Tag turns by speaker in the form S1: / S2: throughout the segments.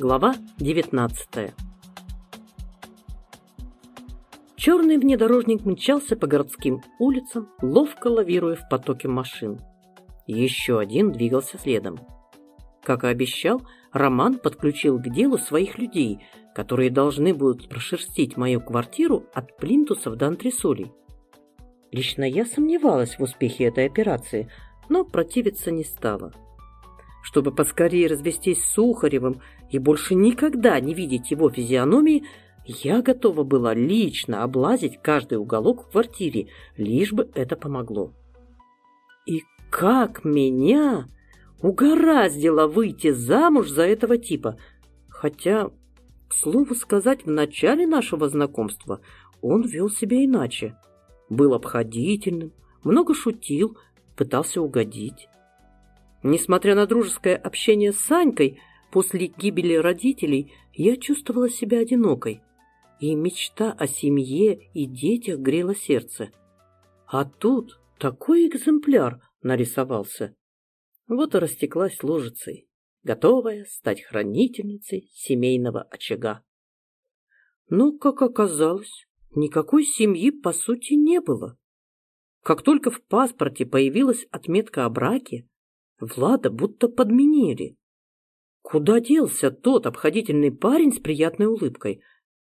S1: Глава 19 Черный внедорожник мчался по городским улицам, ловко лавируя в потоке машин. Еще один двигался следом. Как и обещал, Роман подключил к делу своих людей, которые должны будут прошерстить мою квартиру от плинтусов до антресолей. Лично я сомневалась в успехе этой операции, но противиться не стала. Чтобы поскорее развестись с Сухаревым и больше никогда не видеть его физиономии, я готова была лично облазить каждый уголок в квартире, лишь бы это помогло. И как меня угораздило выйти замуж за этого типа, хотя, к слову сказать, в начале нашего знакомства он вел себя иначе. Был обходительным, много шутил, пытался угодить. Несмотря на дружеское общение с Санькой, после гибели родителей я чувствовала себя одинокой, и мечта о семье и детях грела сердце. А тут такой экземпляр нарисовался. Вот и растеклась лужицей, готовая стать хранительницей семейного очага. Но, как оказалось, никакой семьи по сути не было. Как только в паспорте появилась отметка о браке, Влада будто подменили. Куда делся тот обходительный парень с приятной улыбкой?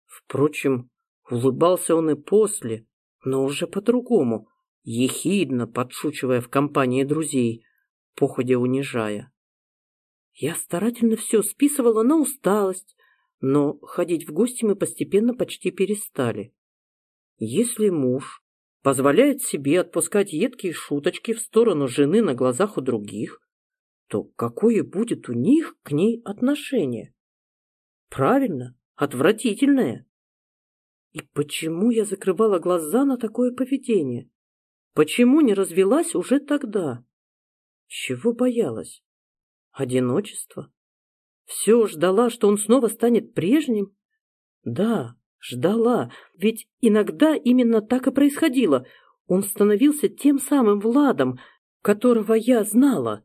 S1: Впрочем, улыбался он и после, но уже по-другому, ехидно подшучивая в компании друзей, походя унижая. Я старательно все списывала на усталость, но ходить в гости мы постепенно почти перестали. Если муж позволяет себе отпускать едкие шуточки в сторону жены на глазах у других, то какое будет у них к ней отношение? Правильно, отвратительное. И почему я закрывала глаза на такое поведение? Почему не развелась уже тогда? Чего боялась? Одиночество? Все ждала, что он снова станет прежним? Да, Ждала, ведь иногда именно так и происходило. Он становился тем самым Владом, которого я знала,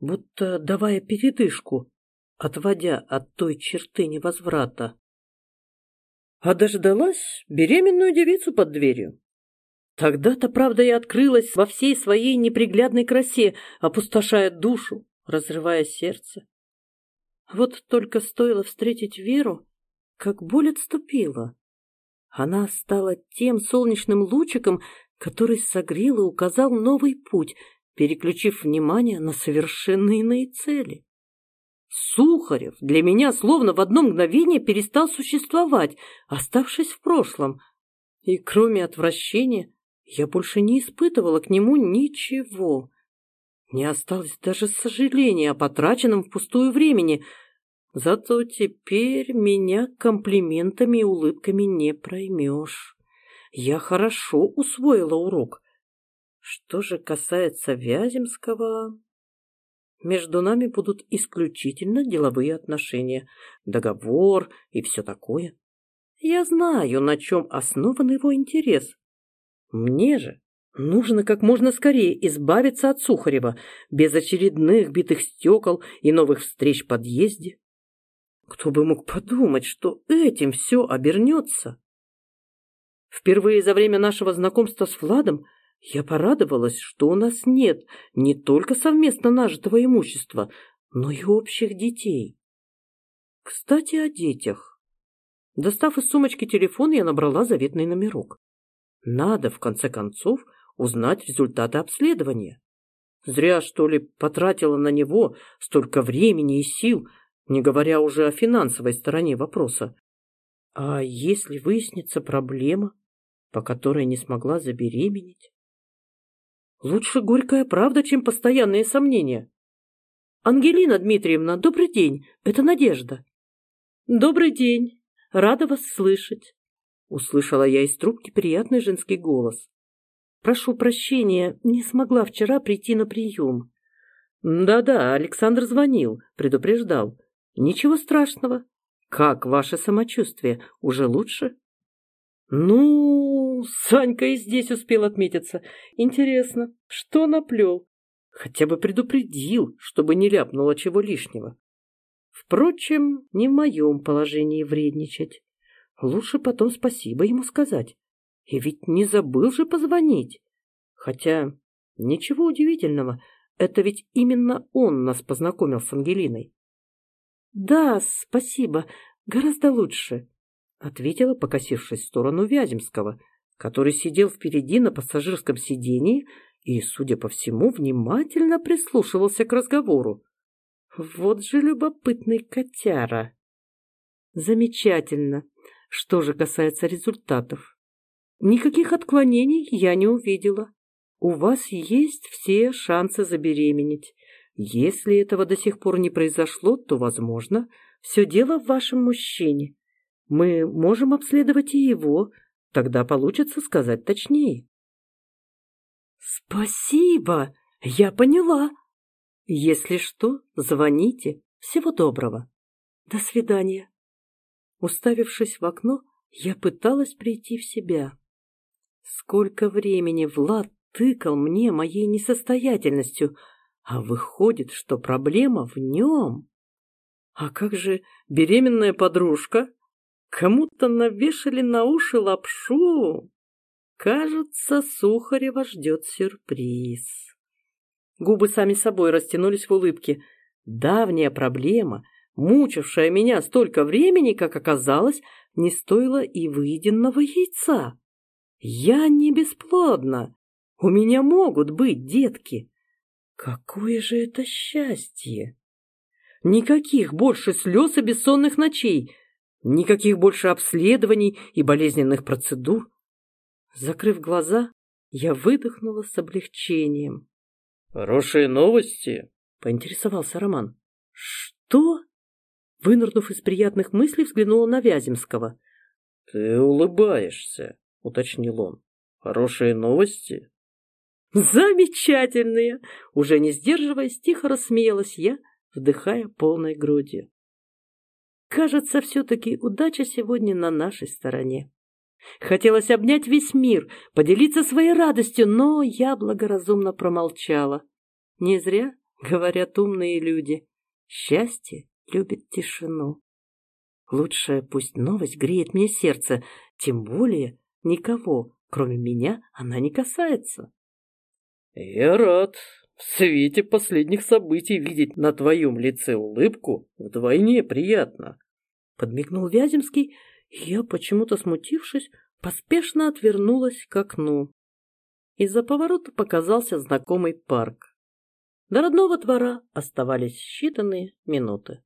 S1: будто давая передышку, отводя от той черты невозврата. А дождалась беременную девицу под дверью. Тогда-то, правда, и открылась во всей своей неприглядной красе, опустошая душу, разрывая сердце. Вот только стоило встретить Веру, как боль отступила. Она стала тем солнечным лучиком, который согрел и указал новый путь, переключив внимание на совершенно иные цели. Сухарев для меня словно в одно мгновение перестал существовать, оставшись в прошлом. И кроме отвращения, я больше не испытывала к нему ничего. Не осталось даже сожаления о потраченном впустую времени — Зато теперь меня комплиментами и улыбками не проймешь. Я хорошо усвоила урок. Что же касается Вяземского... Между нами будут исключительно деловые отношения, договор и все такое. Я знаю, на чем основан его интерес. Мне же нужно как можно скорее избавиться от Сухарева, без очередных битых стекол и новых встреч в подъезде. Кто бы мог подумать, что этим все обернется? Впервые за время нашего знакомства с Владом я порадовалась, что у нас нет не только совместно нажитого имущества, но и общих детей. Кстати, о детях. Достав из сумочки телефон, я набрала заветный номерок. Надо, в конце концов, узнать результаты обследования. Зря, что ли, потратила на него столько времени и сил, не говоря уже о финансовой стороне вопроса. А если выяснится проблема, по которой не смогла забеременеть? Лучше горькая правда, чем постоянные сомнения. Ангелина Дмитриевна, добрый день, это Надежда. Добрый день, рада вас слышать. Услышала я из трубки приятный женский голос. Прошу прощения, не смогла вчера прийти на прием. Да-да, Александр звонил, предупреждал. Ничего страшного. Как ваше самочувствие? Уже лучше? Ну, Санька и здесь успел отметиться. Интересно, что наплел? Хотя бы предупредил, чтобы не ляпнуло чего лишнего. Впрочем, не в моем положении вредничать. Лучше потом спасибо ему сказать. И ведь не забыл же позвонить. Хотя ничего удивительного, это ведь именно он нас познакомил с Ангелиной. «Да, спасибо, гораздо лучше», — ответила, покосившись в сторону Вяземского, который сидел впереди на пассажирском сидении и, судя по всему, внимательно прислушивался к разговору. Вот же любопытный котяра. Замечательно. Что же касается результатов. Никаких отклонений я не увидела. У вас есть все шансы забеременеть. Если этого до сих пор не произошло, то, возможно, все дело в вашем мужчине. Мы можем обследовать и его, тогда получится сказать точнее. Спасибо, я поняла. Если что, звоните. Всего доброго. До свидания. Уставившись в окно, я пыталась прийти в себя. Сколько времени Влад тыкал мне моей несостоятельностью, а выходит, что проблема в нем. А как же беременная подружка? Кому-то навешали на уши лапшу. Кажется, Сухарева ждет сюрприз. Губы сами собой растянулись в улыбке. Давняя проблема, мучившая меня столько времени, как оказалось, не стоила и выеденного яйца. Я не бесплодна. У меня могут быть детки. Какое же это счастье! Никаких больше слез и бессонных ночей, никаких больше обследований и болезненных процедур. Закрыв глаза, я выдохнула с облегчением.
S2: «Хорошие новости?»
S1: — поинтересовался Роман. «Что?» Вынырнув из приятных мыслей, взглянула на Вяземского.
S2: «Ты улыбаешься», — уточнил он. «Хорошие новости?»
S1: «Замечательные!» Уже не сдерживаясь, тихо рассмеялась я, вдыхая полной грудью. «Кажется, все-таки удача сегодня на нашей стороне. Хотелось обнять весь мир, поделиться своей радостью, но я благоразумно промолчала. Не зря говорят умные люди. Счастье любит тишину. Лучше пусть новость греет мне сердце, тем более никого, кроме меня, она не касается.
S2: «Я рад в свете последних событий видеть на твоем лице улыбку вдвойне приятно», —
S1: подмигнул Вяземский, и я, почему-то смутившись, поспешно отвернулась к окну. Из-за поворота показался знакомый парк. До родного двора оставались считанные минуты.